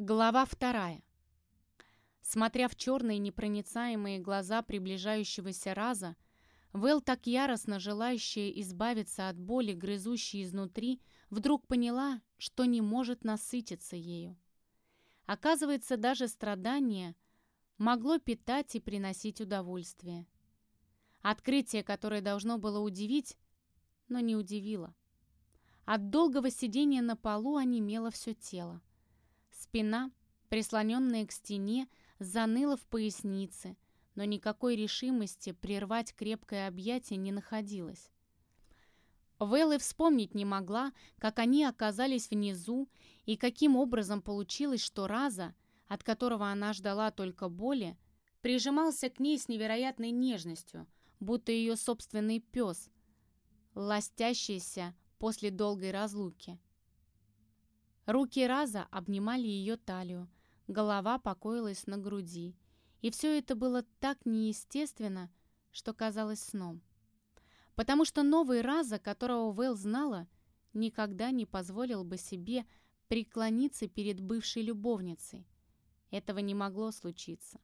Глава вторая. Смотря в черные непроницаемые глаза приближающегося раза, Вэл, так яростно желающая избавиться от боли, грызущей изнутри, вдруг поняла, что не может насытиться ею. Оказывается, даже страдание могло питать и приносить удовольствие. Открытие, которое должно было удивить, но не удивило. От долгого сидения на полу онемело все тело. Спина, прислоненная к стене, заныла в пояснице, но никакой решимости прервать крепкое объятие не находилось. Вэлла вспомнить не могла, как они оказались внизу и каким образом получилось, что Раза, от которого она ждала только боли, прижимался к ней с невероятной нежностью, будто ее собственный пес, ластящийся после долгой разлуки. Руки Раза обнимали ее талию, голова покоилась на груди, и все это было так неестественно, что казалось сном. Потому что новый Раза, которого Вэл знала, никогда не позволил бы себе преклониться перед бывшей любовницей. Этого не могло случиться.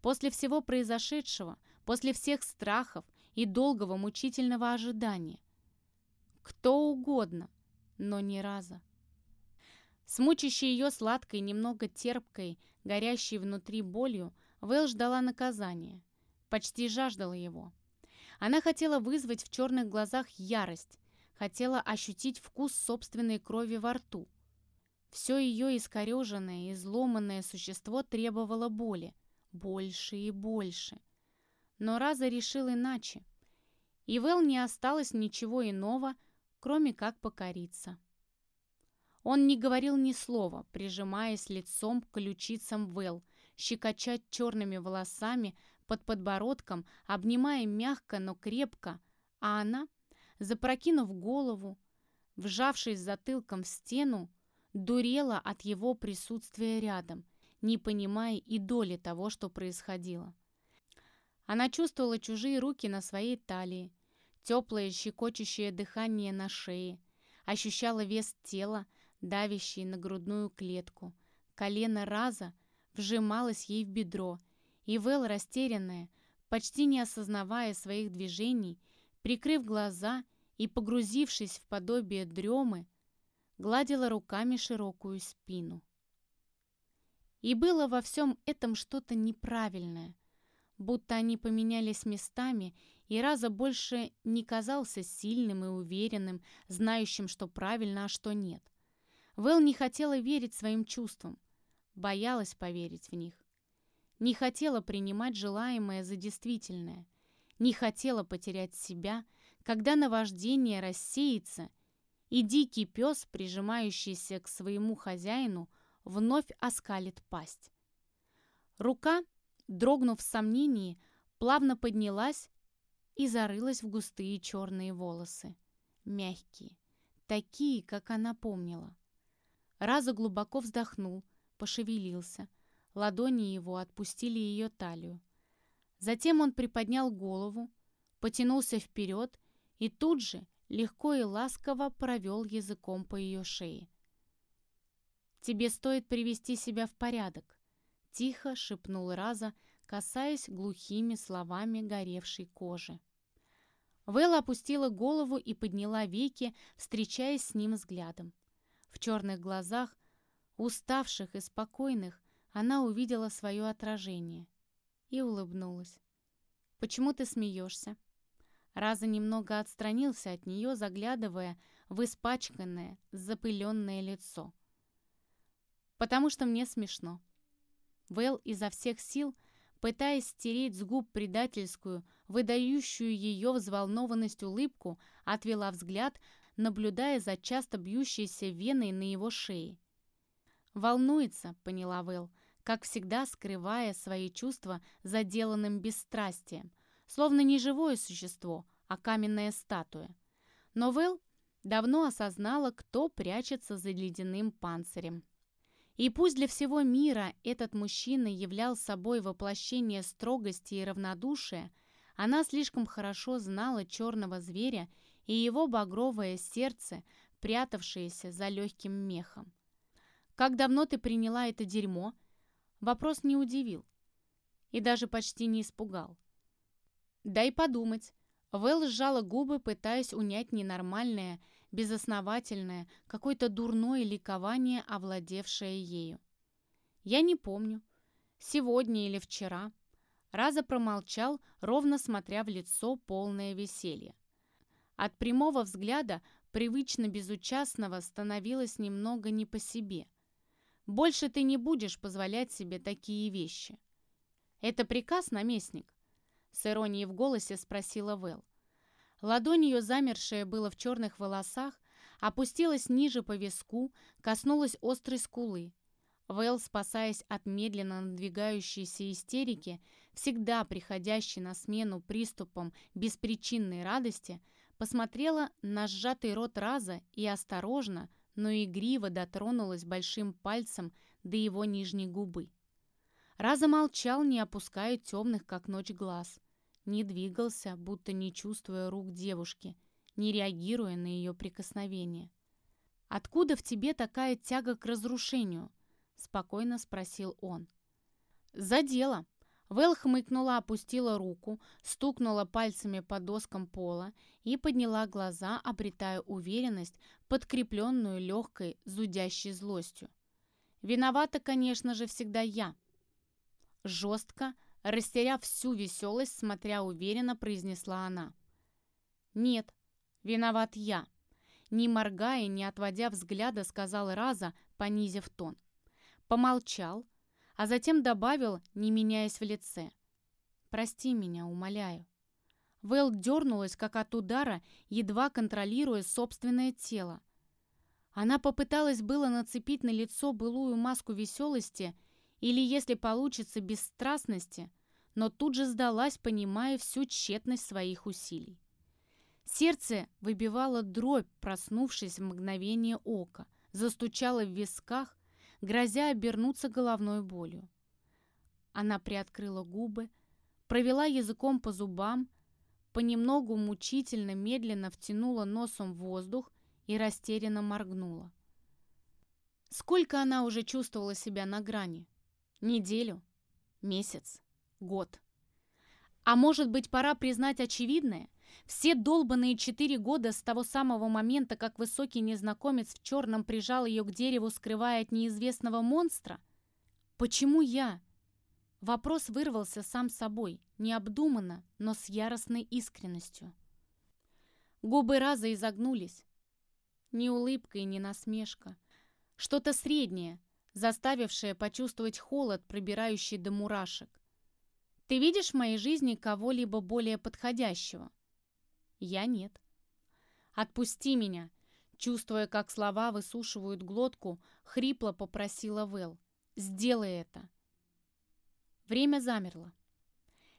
После всего произошедшего, после всех страхов и долгого мучительного ожидания. Кто угодно, но не Раза. С мучащей ее сладкой, немного терпкой, горящей внутри болью, Вэл ждала наказания. Почти жаждала его. Она хотела вызвать в черных глазах ярость, хотела ощутить вкус собственной крови во рту. Все ее искореженное, изломанное существо требовало боли. Больше и больше. Но Раза решил иначе. И Вэл не осталось ничего иного, кроме как покориться. Он не говорил ни слова, прижимаясь лицом к ключицам Вэл, щекоча черными волосами под подбородком, обнимая мягко, но крепко, а она, запрокинув голову, вжавшись затылком в стену, дурела от его присутствия рядом, не понимая и доли того, что происходило. Она чувствовала чужие руки на своей талии, теплое щекочущее дыхание на шее, ощущала вес тела, давящий на грудную клетку. Колено раза вжималось ей в бедро, и Вэл, растерянная, почти не осознавая своих движений, прикрыв глаза и погрузившись в подобие дремы, гладила руками широкую спину. И было во всем этом что-то неправильное, будто они поменялись местами, и Раза больше не казался сильным и уверенным, знающим, что правильно, а что нет. Вэл не хотела верить своим чувствам, боялась поверить в них. Не хотела принимать желаемое за действительное, не хотела потерять себя, когда наваждение рассеется, и дикий пес, прижимающийся к своему хозяину, вновь оскалит пасть. Рука, дрогнув в сомнении, плавно поднялась и зарылась в густые черные волосы. Мягкие, такие, как она помнила. Раза глубоко вздохнул, пошевелился. Ладони его отпустили ее талию. Затем он приподнял голову, потянулся вперед и тут же легко и ласково провел языком по ее шее. «Тебе стоит привести себя в порядок», — тихо шепнул Раза, касаясь глухими словами горевшей кожи. Вэлла опустила голову и подняла веки, встречаясь с ним взглядом. В черных глазах, уставших и спокойных, она увидела свое отражение и улыбнулась. «Почему ты смеешься?» Раза немного отстранился от нее, заглядывая в испачканное, запыленное лицо. «Потому что мне смешно». Вэл изо всех сил, пытаясь стереть с губ предательскую, выдающую ее взволнованность улыбку, отвела взгляд, наблюдая за часто бьющейся веной на его шее. «Волнуется», — поняла Вэл, как всегда скрывая свои чувства заделанным бесстрастием, словно не живое существо, а каменная статуя. Но Вэл давно осознала, кто прячется за ледяным панцирем. И пусть для всего мира этот мужчина являл собой воплощение строгости и равнодушия, она слишком хорошо знала черного зверя и его багровое сердце, прятавшееся за легким мехом. Как давно ты приняла это дерьмо?» Вопрос не удивил и даже почти не испугал. «Дай подумать». Вэл сжала губы, пытаясь унять ненормальное, безосновательное, какое-то дурное ликование, овладевшее ею. «Я не помню. Сегодня или вчера». Раза промолчал, ровно смотря в лицо полное веселье. От прямого взгляда, привычно безучастного, становилось немного не по себе. «Больше ты не будешь позволять себе такие вещи». «Это приказ, наместник?» С иронией в голосе спросила Вэл. Ладонь ее, замершая было в черных волосах, опустилась ниже по виску, коснулась острой скулы. Вэл, спасаясь от медленно надвигающейся истерики, всегда приходящей на смену приступам беспричинной радости, посмотрела на сжатый рот Раза и осторожно, но игриво дотронулась большим пальцем до его нижней губы. Раза молчал, не опуская темных, как ночь, глаз. Не двигался, будто не чувствуя рук девушки, не реагируя на ее прикосновение. «Откуда в тебе такая тяга к разрушению?» — спокойно спросил он. «За дело!» Вэл хмыкнула, опустила руку, стукнула пальцами по доскам пола и подняла глаза, обретая уверенность, подкрепленную легкой, зудящей злостью. «Виновата, конечно же, всегда я!» Жестко, растеряв всю веселость, смотря уверенно, произнесла она. «Нет, виноват я!» Не моргая, не отводя взгляда, сказал Раза, понизив тон помолчал, а затем добавил, не меняясь в лице. «Прости меня, умоляю». Вэл дернулась, как от удара, едва контролируя собственное тело. Она попыталась было нацепить на лицо былую маску веселости или, если получится, бесстрастности, но тут же сдалась, понимая всю тщетность своих усилий. Сердце выбивало дробь, проснувшись в мгновение ока, застучало в висках, грозя обернуться головной болью. Она приоткрыла губы, провела языком по зубам, понемногу мучительно медленно втянула носом воздух и растерянно моргнула. Сколько она уже чувствовала себя на грани? Неделю? Месяц? Год? А может быть, пора признать очевидное? Все долбанные четыре года с того самого момента, как высокий незнакомец в черном прижал ее к дереву, скрывая от неизвестного монстра? Почему я? Вопрос вырвался сам собой, необдуманно, но с яростной искренностью. Губы раза изогнулись. Ни улыбка и ни насмешка. Что-то среднее, заставившее почувствовать холод, пробирающий до мурашек. Ты видишь в моей жизни кого-либо более подходящего? Я нет. «Отпусти меня!» Чувствуя, как слова высушивают глотку, хрипло попросила Вэл. «Сделай это!» Время замерло.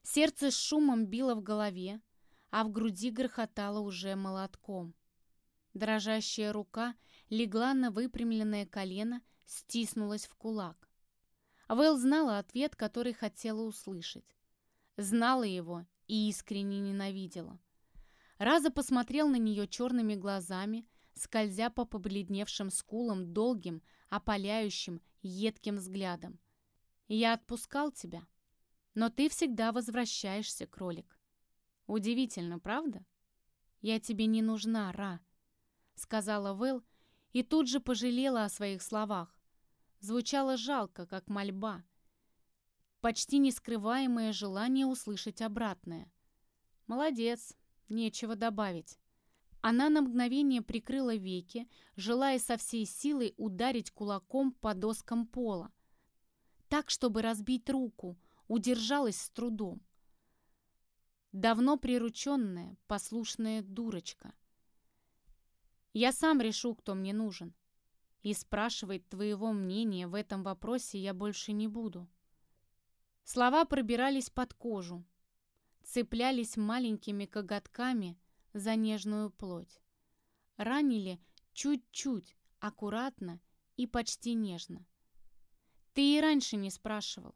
Сердце с шумом било в голове, а в груди грохотало уже молотком. Дрожащая рука легла на выпрямленное колено, стиснулась в кулак. Вэл знала ответ, который хотела услышать. Знала его и искренне ненавидела. Раза посмотрел на нее черными глазами, скользя по побледневшим скулам долгим, опаляющим, едким взглядом. «Я отпускал тебя, но ты всегда возвращаешься, кролик. Удивительно, правда? Я тебе не нужна, Ра», — сказала Вэл, и тут же пожалела о своих словах. Звучало жалко, как мольба. Почти нескрываемое желание услышать обратное. «Молодец, Нечего добавить. Она на мгновение прикрыла веки, желая со всей силой ударить кулаком по доскам пола. Так, чтобы разбить руку, удержалась с трудом. Давно прирученная, послушная дурочка. Я сам решу, кто мне нужен. И спрашивать твоего мнения в этом вопросе я больше не буду. Слова пробирались под кожу, цеплялись маленькими коготками за нежную плоть. Ранили чуть-чуть, аккуратно и почти нежно. Ты и раньше не спрашивал.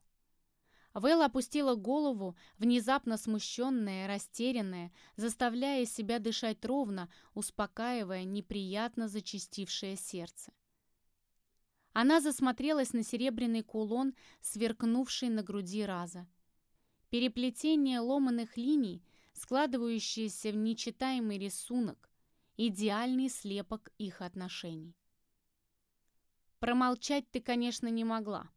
Вэл опустила голову, внезапно смущенная, растерянная, заставляя себя дышать ровно, успокаивая неприятно зачастившее сердце. Она засмотрелась на серебряный кулон, сверкнувший на груди раза. Переплетение ломаных линий, складывающиеся в нечитаемый рисунок, идеальный слепок их отношений. Промолчать ты, конечно, не могла.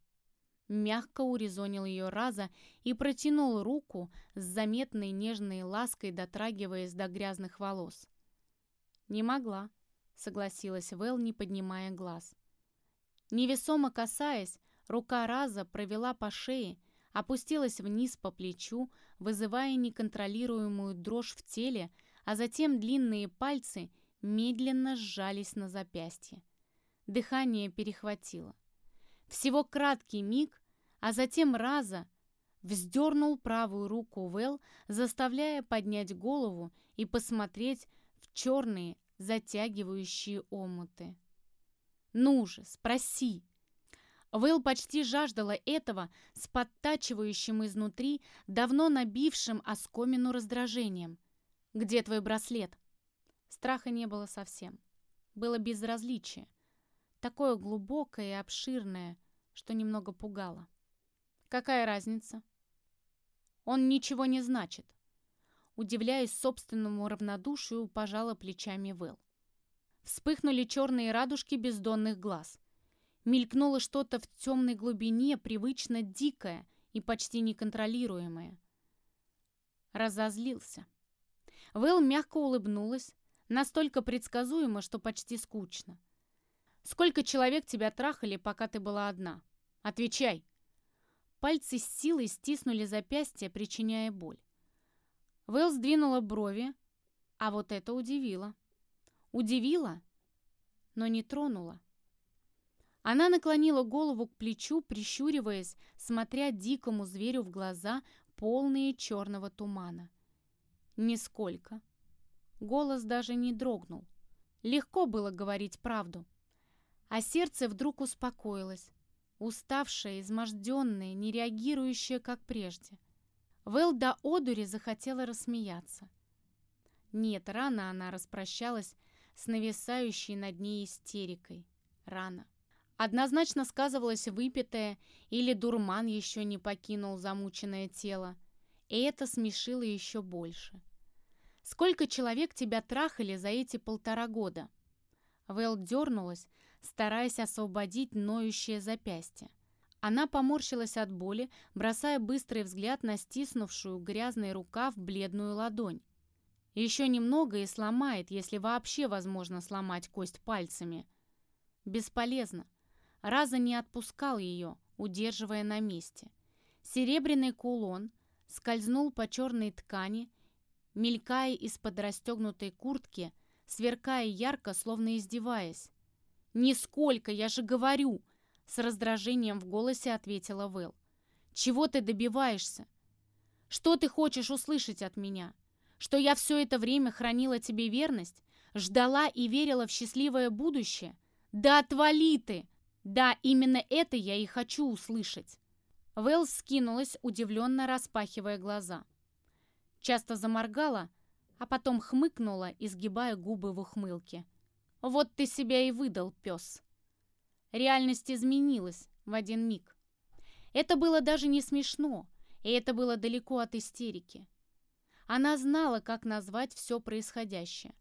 Мягко урезонил ее Раза и протянул руку с заметной нежной лаской, дотрагиваясь до грязных волос. «Не могла», — согласилась Вэл, не поднимая глаз. Невесомо касаясь, рука Раза провела по шее, опустилась вниз по плечу, вызывая неконтролируемую дрожь в теле, а затем длинные пальцы медленно сжались на запястье. Дыхание перехватило. Всего краткий миг, а затем Раза вздернул правую руку Вэл, заставляя поднять голову и посмотреть в черные, затягивающие омуты. «Ну же, спроси!» Вэл почти жаждала этого с подтачивающим изнутри, давно набившим оскомину раздражением. «Где твой браслет?» Страха не было совсем. Было безразличие. Такое глубокое и обширное, что немного пугало. Какая разница? Он ничего не значит. Удивляясь собственному равнодушию, пожала плечами Вэл. Вспыхнули черные радужки бездонных глаз. Мелькнуло что-то в темной глубине, привычно дикое и почти неконтролируемое. Разозлился. Вэл мягко улыбнулась, настолько предсказуемо, что почти скучно. «Сколько человек тебя трахали, пока ты была одна?» Отвечай!» Пальцы с силой стиснули запястье, причиняя боль. Вэл сдвинула брови, а вот это удивило. Удивило, но не тронула. Она наклонила голову к плечу, прищуриваясь, смотря дикому зверю в глаза, полные черного тумана. Нисколько. Голос даже не дрогнул. Легко было говорить правду. А сердце вдруг успокоилось, уставшая, изможденная, не реагирующая, как прежде. Вэл до одури захотела рассмеяться. Нет, рано она распрощалась с нависающей над ней истерикой. Рано. Однозначно сказывалось выпитое или дурман еще не покинул замученное тело, и это смешило еще больше. «Сколько человек тебя трахали за эти полтора года?» Вэл дернулась, стараясь освободить ноющее запястье. Она поморщилась от боли, бросая быстрый взгляд на стиснувшую грязный рукав бледную ладонь. Еще немного и сломает, если вообще возможно сломать кость пальцами. Бесполезно. Раза не отпускал ее, удерживая на месте. Серебряный кулон скользнул по черной ткани, мелькая из-под расстегнутой куртки, сверкая ярко, словно издеваясь. «Нисколько, я же говорю!» С раздражением в голосе ответила Вэл. «Чего ты добиваешься? Что ты хочешь услышать от меня? Что я все это время хранила тебе верность? Ждала и верила в счастливое будущее? Да отвали ты! Да, именно это я и хочу услышать!» Вэл скинулась, удивленно распахивая глаза. Часто заморгала, а потом хмыкнула, изгибая губы в ухмылке. Вот ты себя и выдал, пес. Реальность изменилась в один миг. Это было даже не смешно, и это было далеко от истерики. Она знала, как назвать все происходящее.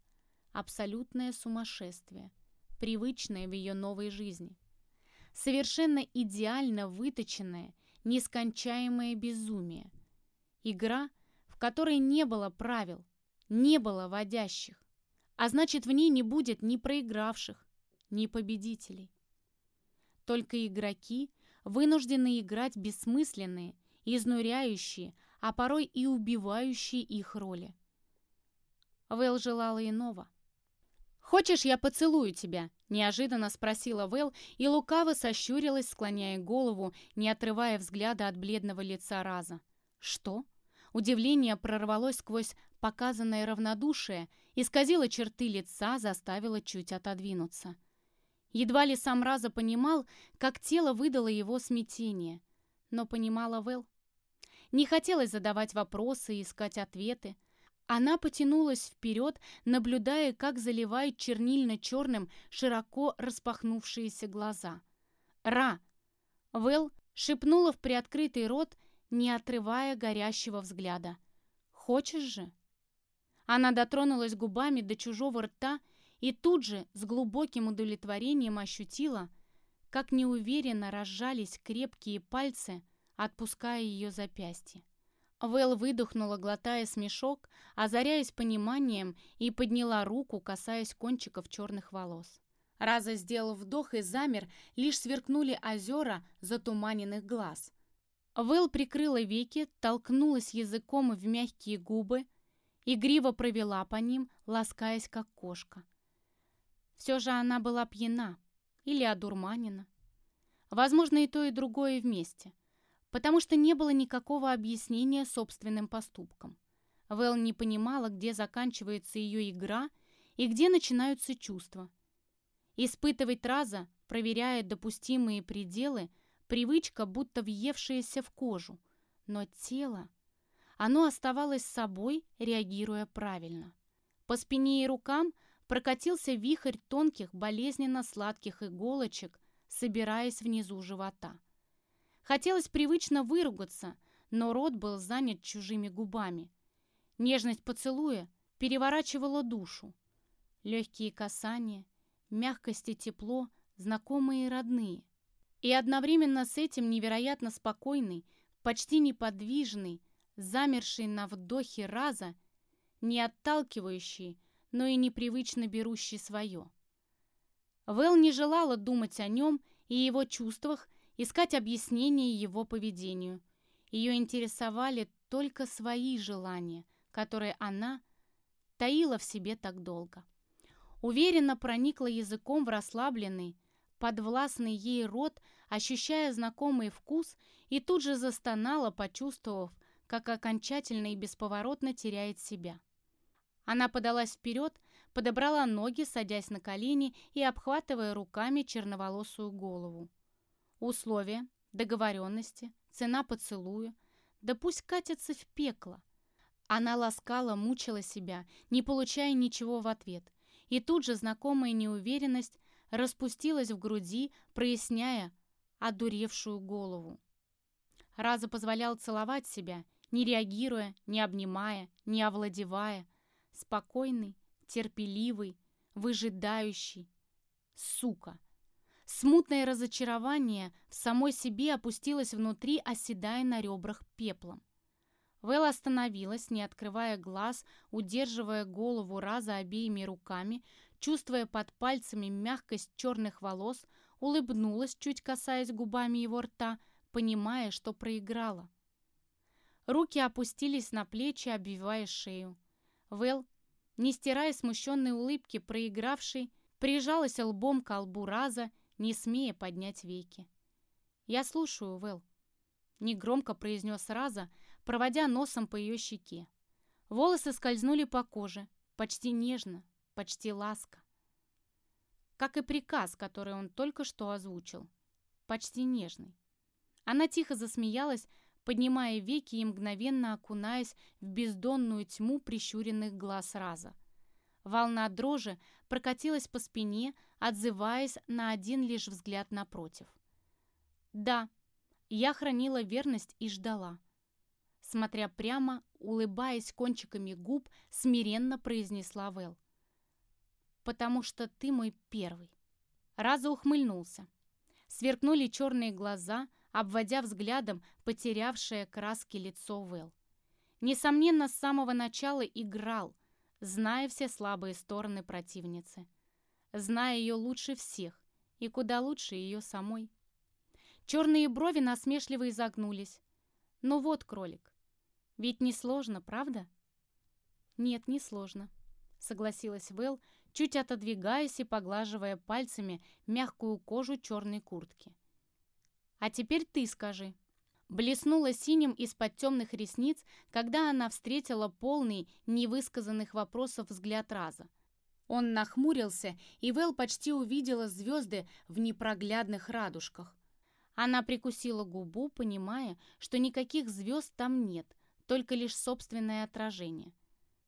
Абсолютное сумасшествие, привычное в ее новой жизни. Совершенно идеально выточенное, нескончаемое безумие. Игра, в которой не было правил, не было водящих. А значит, в ней не будет ни проигравших, ни победителей. Только игроки, вынуждены играть бессмысленные, изнуряющие, а порой и убивающие их роли. Вэл желала иного. «Хочешь, я поцелую тебя?» – неожиданно спросила Вэл и лукаво сощурилась, склоняя голову, не отрывая взгляда от бледного лица Раза. «Что?» Удивление прорвалось сквозь показанное равнодушие, исказило черты лица, заставило чуть отодвинуться. Едва ли сам Раза понимал, как тело выдало его смятение. Но понимала Вэл. Не хотелось задавать вопросы и искать ответы. Она потянулась вперед, наблюдая, как заливает чернильно-черным широко распахнувшиеся глаза. «Ра!» Вэл шепнула в приоткрытый рот, не отрывая горящего взгляда. «Хочешь же?» Она дотронулась губами до чужого рта и тут же с глубоким удовлетворением ощутила, как неуверенно разжались крепкие пальцы, отпуская ее запястье. Вэл выдохнула, глотая смешок, озаряясь пониманием, и подняла руку, касаясь кончиков черных волос. Раза сделал вдох и замер, лишь сверкнули озера затуманенных глаз. Вэл прикрыла веки, толкнулась языком в мягкие губы, игриво провела по ним, ласкаясь как кошка. Все же она была пьяна или одурманена. Возможно, и то, и другое вместе, потому что не было никакого объяснения собственным поступкам. Вэл не понимала, где заканчивается ее игра и где начинаются чувства. Испытывать раза, проверяя допустимые пределы, привычка, будто въевшаяся в кожу, но тело... Оно оставалось собой, реагируя правильно. По спине и рукам прокатился вихрь тонких, болезненно-сладких иголочек, собираясь внизу живота. Хотелось привычно выругаться, но рот был занят чужими губами. Нежность поцелуя переворачивала душу. Легкие касания, мягкость и тепло, знакомые и родные. И одновременно с этим невероятно спокойный, почти неподвижный, замерший на вдохе раза, не отталкивающий, но и непривычно берущий свое. Вэл не желала думать о нем и его чувствах, искать объяснение его поведению. Ее интересовали только свои желания, которые она таила в себе так долго. Уверенно проникла языком в расслабленный, подвластный ей рот, ощущая знакомый вкус, и тут же застонала, почувствовав, как окончательно и бесповоротно теряет себя. Она подалась вперед, подобрала ноги, садясь на колени и обхватывая руками черноволосую голову. Условия, договоренности, цена поцелуя, да пусть катятся в пекло. Она ласкала, мучила себя, не получая ничего в ответ. И тут же знакомая неуверенность распустилась в груди, проясняя одуревшую голову. Раза позволял целовать себя, не реагируя, не обнимая, не овладевая. Спокойный, терпеливый, выжидающий. Сука! Смутное разочарование в самой себе опустилось внутри, оседая на ребрах пеплом. Вэл остановилась, не открывая глаз, удерживая голову раза обеими руками, чувствуя под пальцами мягкость черных волос, улыбнулась, чуть касаясь губами его рта, понимая, что проиграла. Руки опустились на плечи, обвивая шею. Вэл, не стирая смущенной улыбки, проигравшей, прижалась лбом к лбу раза, не смея поднять веки. «Я слушаю, Вэл», — негромко произнес Раза, проводя носом по ее щеке. Волосы скользнули по коже, почти нежно, почти ласка. Как и приказ, который он только что озвучил. Почти нежный. Она тихо засмеялась, поднимая веки и мгновенно окунаясь в бездонную тьму прищуренных глаз Раза. Волна дрожи прокатилась по спине, отзываясь на один лишь взгляд напротив. «Да, я хранила верность и ждала смотря прямо, улыбаясь кончиками губ, смиренно произнесла Вэл. «Потому что ты мой первый». Раза ухмыльнулся. Сверкнули черные глаза, обводя взглядом потерявшее краски лицо Вэл. Несомненно, с самого начала играл, зная все слабые стороны противницы. Зная ее лучше всех и куда лучше ее самой. Черные брови насмешливо изогнулись. Ну вот, кролик, ведь не сложно, правда? Нет, не сложно, согласилась Вэл, чуть отодвигаясь и поглаживая пальцами мягкую кожу черной куртки. А теперь ты скажи. Блеснула синим из-под темных ресниц, когда она встретила полный невысказанных вопросов взгляд Раза. Он нахмурился, и Вэл почти увидела звезды в непроглядных радужках. Она прикусила губу, понимая, что никаких звезд там нет, только лишь собственное отражение.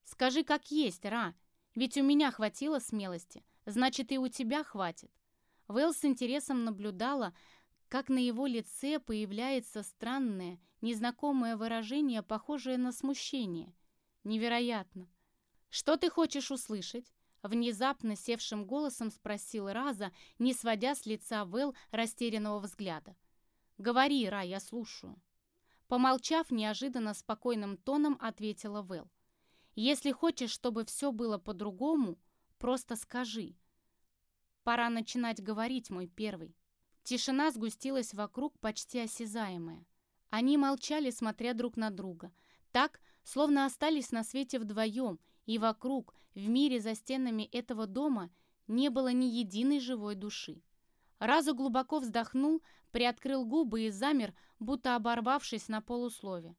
«Скажи, как есть, Ра, ведь у меня хватило смелости, значит, и у тебя хватит». Вэл с интересом наблюдала, как на его лице появляется странное, незнакомое выражение, похожее на смущение. Невероятно. «Что ты хочешь услышать?» Внезапно севшим голосом спросил Раза, не сводя с лица Вэл растерянного взгляда. «Говори, Ра, я слушаю». Помолчав, неожиданно спокойным тоном ответила Вэл. «Если хочешь, чтобы все было по-другому, просто скажи. Пора начинать говорить, мой первый». Тишина сгустилась вокруг, почти осязаемая. Они молчали, смотря друг на друга. Так, словно остались на свете вдвоем, и вокруг, в мире за стенами этого дома, не было ни единой живой души. Разу глубоко вздохнул, приоткрыл губы и замер, будто оборвавшись на полуслове.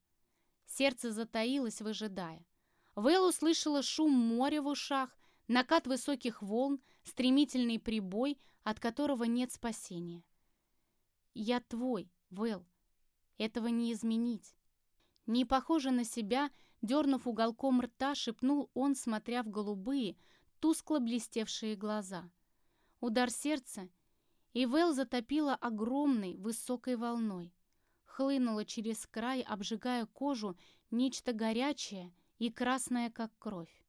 Сердце затаилось, выжидая. Вэл услышала шум моря в ушах, накат высоких волн, стремительный прибой, от которого нет спасения. «Я твой, Вэл. Этого не изменить». Не похоже на себя, дернув уголком рта, шепнул он, смотря в голубые, тускло блестевшие глаза. Удар сердца, и Вэл затопила огромной, высокой волной. Хлынула через край, обжигая кожу, нечто горячее и красное, как кровь.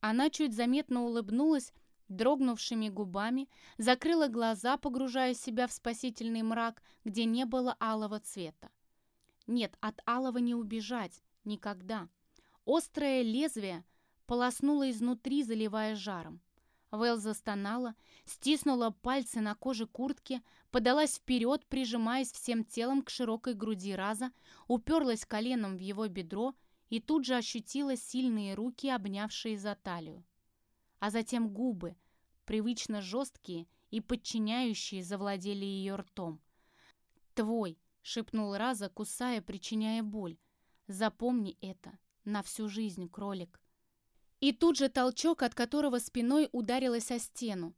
Она чуть заметно улыбнулась, дрогнувшими губами, закрыла глаза, погружая себя в спасительный мрак, где не было алого цвета. Нет, от алого не убежать. Никогда. Острое лезвие полоснуло изнутри, заливая жаром. Вэл застонала, стиснула пальцы на коже куртки, подалась вперед, прижимаясь всем телом к широкой груди Раза, уперлась коленом в его бедро и тут же ощутила сильные руки, обнявшие за талию. А затем губы, привычно жесткие и подчиняющие, завладели ее ртом. «Твой!» — шепнул Раза, кусая, причиняя боль. «Запомни это на всю жизнь, кролик». И тут же толчок, от которого спиной ударилась о стену.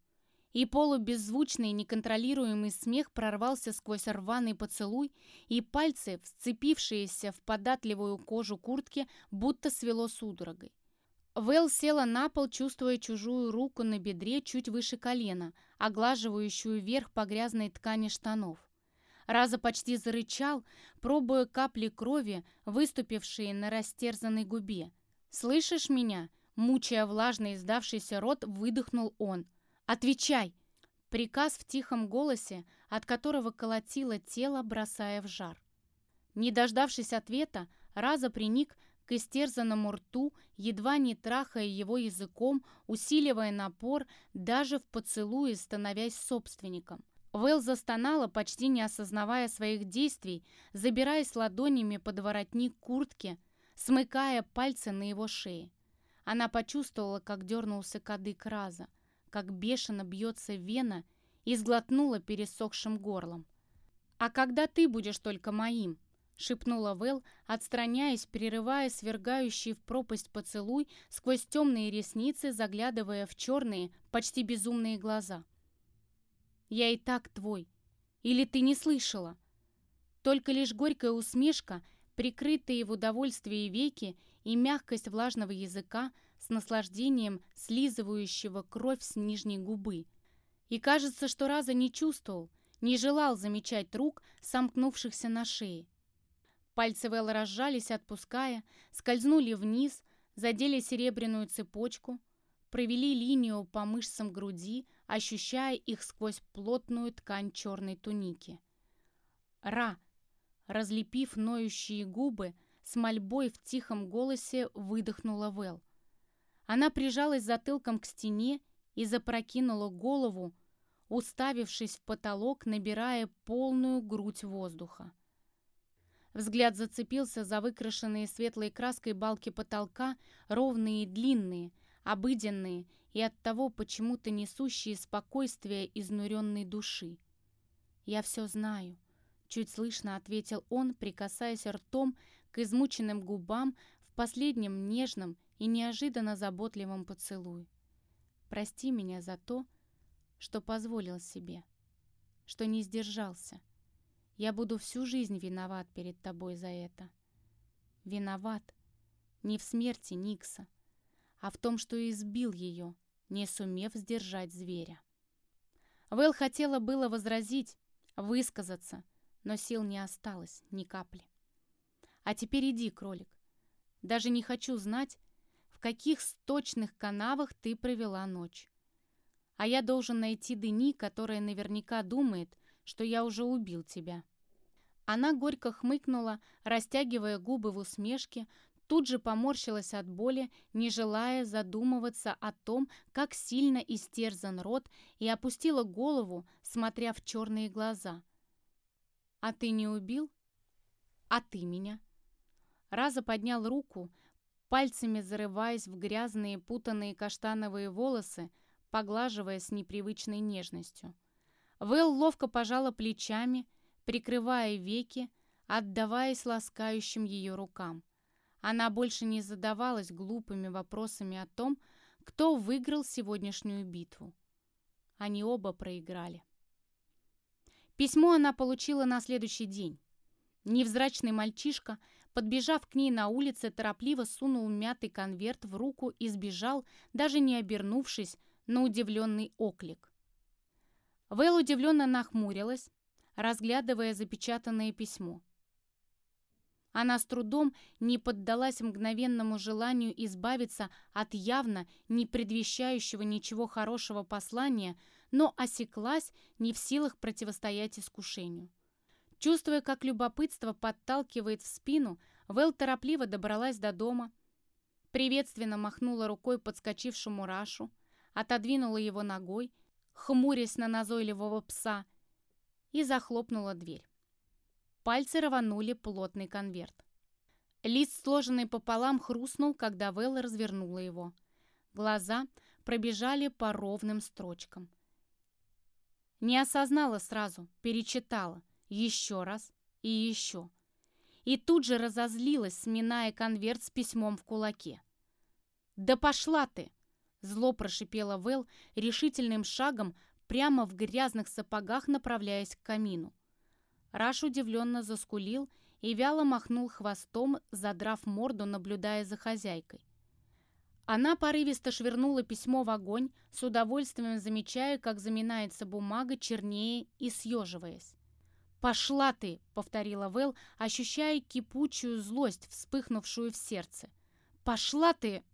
И полубеззвучный неконтролируемый смех прорвался сквозь рваный поцелуй, и пальцы, вцепившиеся в податливую кожу куртки, будто свело судорогой. Вэл села на пол, чувствуя чужую руку на бедре чуть выше колена, оглаживающую вверх по грязной ткани штанов. Раза почти зарычал, пробуя капли крови, выступившие на растерзанной губе. «Слышишь меня?» Мучая влажный издавшийся рот, выдохнул он. «Отвечай!» Приказ в тихом голосе, от которого колотило тело, бросая в жар. Не дождавшись ответа, Раза приник к истерзанному рту, едва не трахая его языком, усиливая напор, даже в поцелуе становясь собственником. Вэл застонала, почти не осознавая своих действий, забираясь ладонями под воротник куртки, смыкая пальцы на его шее. Она почувствовала, как дернулся кадык раза, как бешено бьется вена и сглотнула пересохшим горлом. «А когда ты будешь только моим?» — шепнула Вэл, отстраняясь, прерывая свергающий в пропасть поцелуй сквозь темные ресницы, заглядывая в черные, почти безумные глаза. «Я и так твой. Или ты не слышала?» Только лишь горькая усмешка, прикрытые в удовольствии веки и мягкость влажного языка с наслаждением слизывающего кровь с нижней губы. И кажется, что Раза не чувствовал, не желал замечать рук, сомкнувшихся на шее. Пальцы Вэлла разжались, отпуская, скользнули вниз, задели серебряную цепочку, провели линию по мышцам груди, ощущая их сквозь плотную ткань черной туники. «Ра!» Разлепив ноющие губы, с мольбой в тихом голосе выдохнула Вэл. Она прижалась затылком к стене и запрокинула голову, уставившись в потолок, набирая полную грудь воздуха. Взгляд зацепился за выкрашенные светлой краской балки потолка, ровные и длинные, обыденные и оттого почему-то несущие спокойствие изнуренной души. «Я все знаю», — чуть слышно ответил он, прикасаясь ртом к измученным губам в последнем нежном и неожиданно заботливом поцелуе. «Прости меня за то, что позволил себе, что не сдержался». Я буду всю жизнь виноват перед тобой за это. Виноват не в смерти Никса, а в том, что избил ее, не сумев сдержать зверя. Вэл хотела было возразить, высказаться, но сил не осталось ни капли. А теперь иди, кролик. Даже не хочу знать, в каких сточных канавах ты провела ночь. А я должен найти Дени, которая наверняка думает, что я уже убил тебя». Она горько хмыкнула, растягивая губы в усмешке, тут же поморщилась от боли, не желая задумываться о том, как сильно истерзан рот, и опустила голову, смотря в черные глаза. «А ты не убил? А ты меня?» Раза поднял руку, пальцами зарываясь в грязные путанные каштановые волосы, поглаживая с непривычной нежностью. Вэл ловко пожала плечами, прикрывая веки, отдаваясь ласкающим ее рукам. Она больше не задавалась глупыми вопросами о том, кто выиграл сегодняшнюю битву. Они оба проиграли. Письмо она получила на следующий день. Невзрачный мальчишка, подбежав к ней на улице, торопливо сунул мятый конверт в руку и сбежал, даже не обернувшись на удивленный оклик. Вэл удивленно нахмурилась, разглядывая запечатанное письмо. Она с трудом не поддалась мгновенному желанию избавиться от явно не предвещающего ничего хорошего послания, но осеклась, не в силах противостоять искушению. Чувствуя, как любопытство подталкивает в спину, Вэл торопливо добралась до дома, приветственно махнула рукой подскочившему Рашу, отодвинула его ногой, хмурясь на назойливого пса, и захлопнула дверь. Пальцы рванули плотный конверт. Лист, сложенный пополам, хрустнул, когда Вэлла развернула его. Глаза пробежали по ровным строчкам. Не осознала сразу, перечитала. Еще раз и еще. И тут же разозлилась, сминая конверт с письмом в кулаке. «Да пошла ты!» Зло прошипела Вэл решительным шагом прямо в грязных сапогах, направляясь к камину. Раш удивленно заскулил и вяло махнул хвостом, задрав морду, наблюдая за хозяйкой. Она порывисто швырнула письмо в огонь, с удовольствием замечая, как заминается бумага, чернее и съеживаясь. «Пошла ты!» — повторила Вэл, ощущая кипучую злость, вспыхнувшую в сердце. «Пошла ты!»